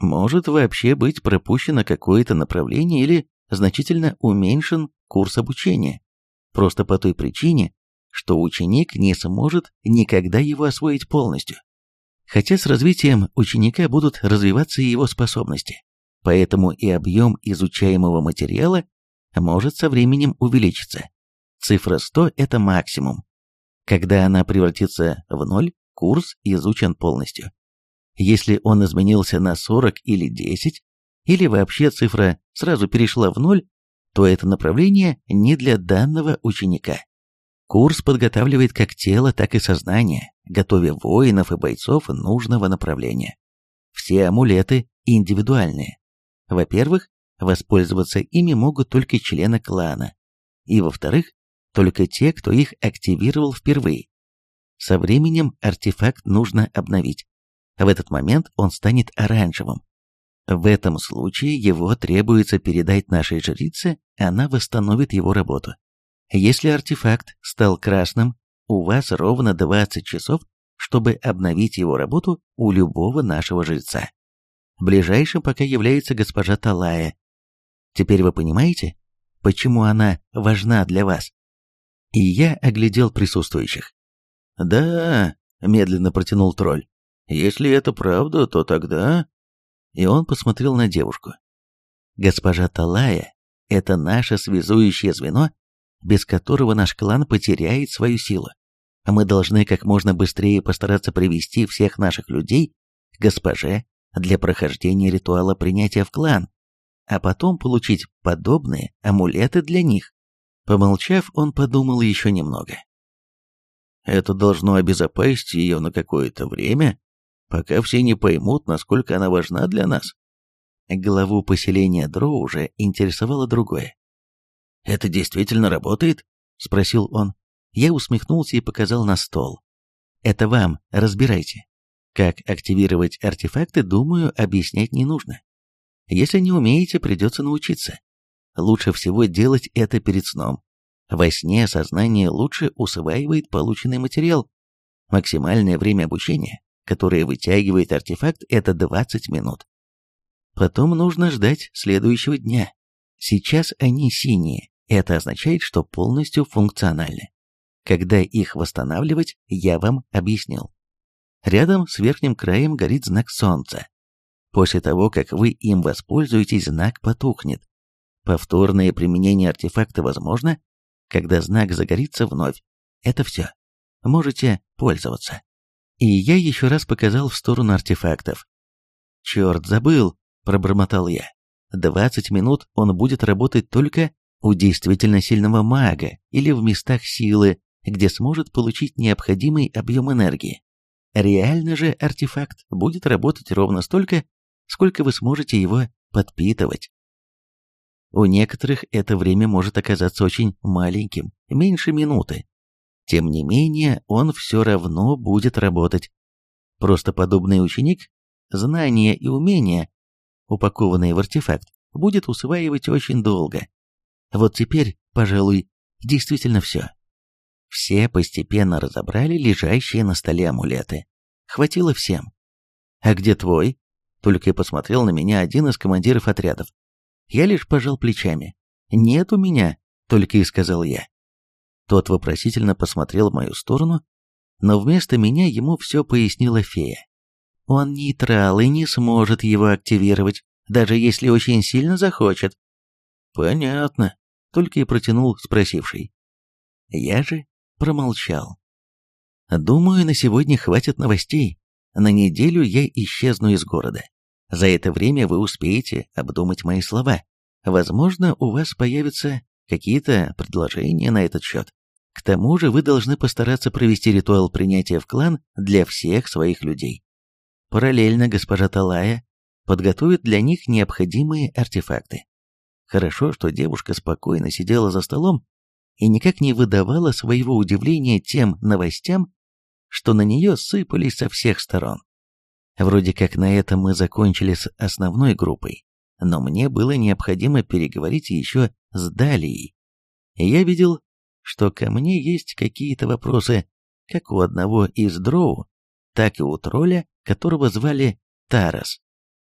Может вообще быть пропущено какое-то направление или значительно уменьшен курс обучения, просто по той причине, что ученик не сможет никогда его освоить полностью. Хотя с развитием ученика будут развиваться и его способности, поэтому и объем изучаемого материала может со временем увеличиться. Цифра 100 – это максимум. Когда она превратится в ноль, курс изучен полностью. Если он изменился на 40 или 10, или вообще цифра сразу перешла в ноль, то это направление не для данного ученика. Курс подготавливает как тело, так и сознание, готовя воинов и бойцов нужного направления. Все амулеты индивидуальные. Во-первых, воспользоваться ими могут только члены клана. И во-вторых, только те, кто их активировал впервые. Со временем артефакт нужно обновить. В этот момент он станет оранжевым. В этом случае его требуется передать нашей жрице, она восстановит его работу. Если артефакт стал красным, у вас ровно 20 часов, чтобы обновить его работу у любого нашего жреца. Ближайшим пока является госпожа Талая. Теперь вы понимаете, почему она важна для вас? И я оглядел присутствующих. «Да», — медленно протянул тролль, — «если это правда, то тогда...» И он посмотрел на девушку. «Госпожа Талая — это наше связующее звено без которого наш клан потеряет свою силу. Мы должны как можно быстрее постараться привести всех наших людей к госпоже для прохождения ритуала принятия в клан, а потом получить подобные амулеты для них. Помолчав, он подумал еще немного. Это должно обезопасить ее на какое-то время, пока все не поймут, насколько она важна для нас. Главу поселения Дроу уже интересовало другое. «Это действительно работает?» — спросил он. Я усмехнулся и показал на стол. «Это вам, разбирайте. Как активировать артефакты, думаю, объяснять не нужно. Если не умеете, придется научиться. Лучше всего делать это перед сном. Во сне сознание лучше усваивает полученный материал. Максимальное время обучения, которое вытягивает артефакт, это 20 минут. Потом нужно ждать следующего дня. Сейчас они синие, это означает, что полностью функциональны. Когда их восстанавливать, я вам объяснил. Рядом с верхним краем горит знак солнца. После того, как вы им воспользуетесь, знак потухнет. Повторное применение артефакта возможно, когда знак загорится вновь. Это все. Можете пользоваться. И я еще раз показал в сторону артефактов. «Черт, забыл!» – пробормотал я. «20 минут он будет работать только у действительно сильного мага или в местах силы, где сможет получить необходимый объем энергии. Реально же артефакт будет работать ровно столько, сколько вы сможете его подпитывать. У некоторых это время может оказаться очень маленьким, меньше минуты. Тем не менее, он все равно будет работать. Просто подобный ученик, знания и умения, упакованные в артефакт, будет усваивать очень долго. Вот теперь, пожалуй, действительно все. Все постепенно разобрали лежащие на столе амулеты. Хватило всем. «А где твой?» Только и посмотрел на меня один из командиров отрядов. Я лишь пожал плечами. «Нет у меня», — только и сказал я. Тот вопросительно посмотрел в мою сторону, но вместо меня ему все пояснила фея. Он нейтрал и не сможет его активировать, даже если очень сильно захочет. Понятно, только и протянул спросивший. Я же промолчал. Думаю, на сегодня хватит новостей. На неделю я исчезну из города. За это время вы успеете обдумать мои слова. Возможно, у вас появятся какие-то предложения на этот счет. К тому же вы должны постараться провести ритуал принятия в клан для всех своих людей. Параллельно госпожа Талая подготовит для них необходимые артефакты. Хорошо, что девушка спокойно сидела за столом и никак не выдавала своего удивления тем новостям, что на нее сыпались со всех сторон. Вроде как на этом мы закончили с основной группой, но мне было необходимо переговорить еще с Далией. Я видел, что ко мне есть какие-то вопросы, как у одного из дроу, так и у тролля, которого звали Тарас.